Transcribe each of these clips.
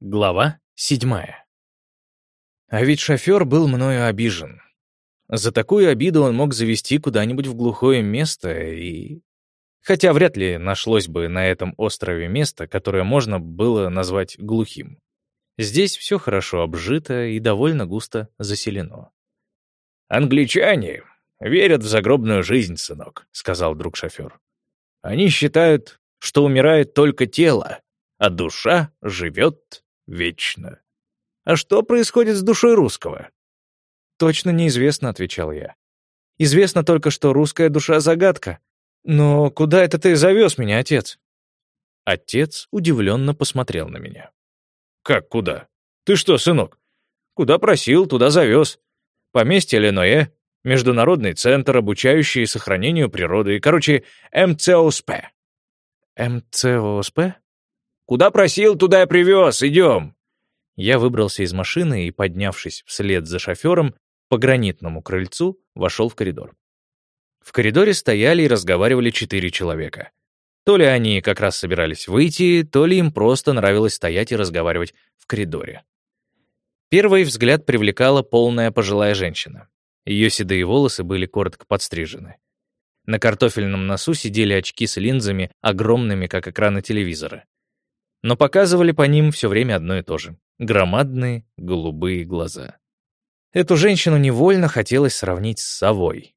Глава седьмая. А ведь шофер был мною обижен. За такую обиду он мог завести куда-нибудь в глухое место и... Хотя вряд ли нашлось бы на этом острове место, которое можно было назвать глухим. Здесь все хорошо обжито и довольно густо заселено. «Англичане верят в загробную жизнь, сынок», — сказал друг шофер. «Они считают, что умирает только тело, а душа живет вечно. А что происходит с душой русского? Точно неизвестно, отвечал я. Известно только, что русская душа — загадка. Но куда это ты завез меня, отец? Отец удивленно посмотрел на меня. Как куда? Ты что, сынок? Куда просил, туда завез. Поместье Леное, Международный центр, обучающий сохранению природы. Короче, МЦОСП. МЦОСП? Куда просил, туда и привез. Идем!» Я выбрался из машины и, поднявшись вслед за шофером, по гранитному крыльцу вошел в коридор. В коридоре стояли и разговаривали четыре человека. То ли они как раз собирались выйти, то ли им просто нравилось стоять и разговаривать в коридоре. Первый взгляд привлекала полная пожилая женщина. Ее седые волосы были коротко подстрижены. На картофельном носу сидели очки с линзами, огромными, как экраны телевизора но показывали по ним все время одно и то же — громадные голубые глаза. Эту женщину невольно хотелось сравнить с совой.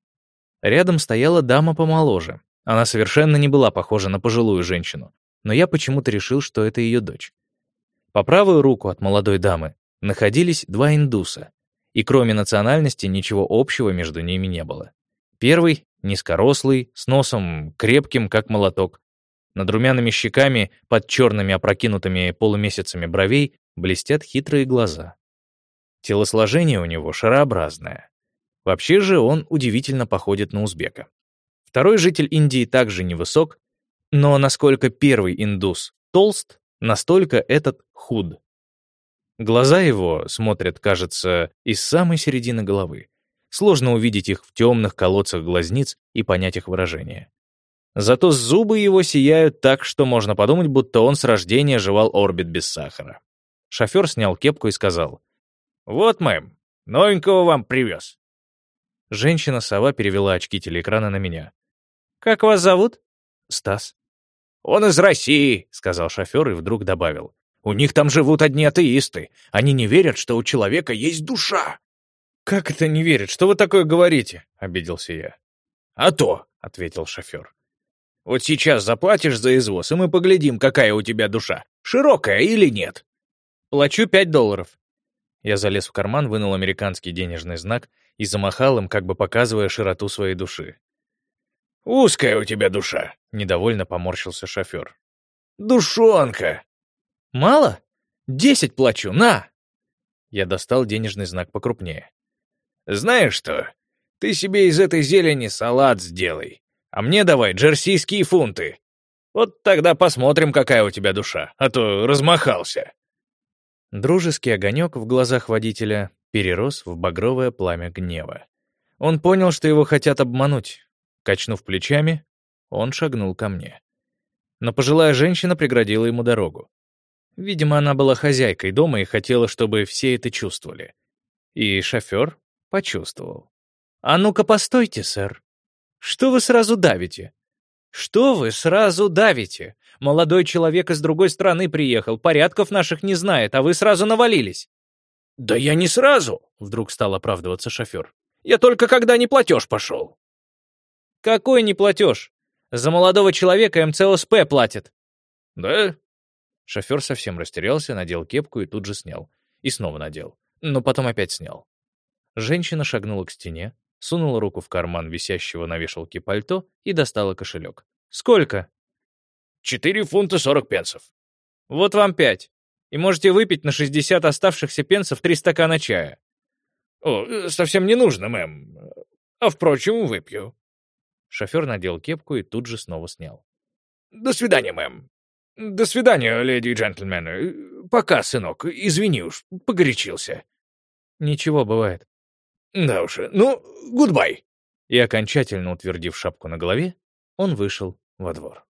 Рядом стояла дама помоложе. Она совершенно не была похожа на пожилую женщину, но я почему-то решил, что это ее дочь. По правую руку от молодой дамы находились два индуса, и кроме национальности ничего общего между ними не было. Первый — низкорослый, с носом крепким, как молоток, над румяными щеками, под черными опрокинутыми полумесяцами бровей, блестят хитрые глаза. Телосложение у него шарообразное. Вообще же он удивительно походит на узбека. Второй житель Индии также невысок, но насколько первый индус толст, настолько этот худ. Глаза его смотрят, кажется, из самой середины головы. Сложно увидеть их в темных колодцах глазниц и понять их выражение. Зато зубы его сияют так, что можно подумать, будто он с рождения жевал орбит без сахара. Шофер снял кепку и сказал, «Вот, мэм, новенького вам привез». Женщина-сова перевела очки телеэкрана на меня. «Как вас зовут?» «Стас». «Он из России», — сказал шофер и вдруг добавил. «У них там живут одни атеисты. Они не верят, что у человека есть душа». «Как это не верят? Что вы такое говорите?» — обиделся я. «А то», — ответил шофер. Вот сейчас заплатишь за извоз, и мы поглядим, какая у тебя душа. Широкая или нет?» «Плачу пять долларов». Я залез в карман, вынул американский денежный знак и замахал им, как бы показывая широту своей души. «Узкая у тебя душа», — недовольно поморщился шофер. «Душонка!» «Мало? Десять плачу, на!» Я достал денежный знак покрупнее. «Знаешь что? Ты себе из этой зелени салат сделай. А мне давай джерсийские фунты. Вот тогда посмотрим, какая у тебя душа, а то размахался». Дружеский огонек в глазах водителя перерос в багровое пламя гнева. Он понял, что его хотят обмануть. Качнув плечами, он шагнул ко мне. Но пожилая женщина преградила ему дорогу. Видимо, она была хозяйкой дома и хотела, чтобы все это чувствовали. И шофер почувствовал. «А ну-ка, постойте, сэр», что вы сразу давите? Что вы сразу давите? Молодой человек из другой страны приехал, порядков наших не знает, а вы сразу навалились. Да я не сразу, вдруг стал оправдываться шофер. Я только когда не платеж пошел. Какой не платеж? За молодого человека МЦОСП платит. Да? Шофер совсем растерялся, надел кепку и тут же снял. И снова надел. Но потом опять снял. Женщина шагнула к стене, сунула руку в карман висящего на вешалке пальто и достала кошелек. «Сколько?» «Четыре фунта сорок пенсов». «Вот вам пять. И можете выпить на шестьдесят оставшихся пенсов три стакана чая». «О, совсем не нужно, мэм. А, впрочем, выпью». Шофер надел кепку и тут же снова снял. «До свидания, мэм. До свидания, леди и джентльмены. Пока, сынок. Извини уж, погорячился». «Ничего, бывает». Да уж, ну, гудбай. И окончательно утвердив шапку на голове, он вышел во двор.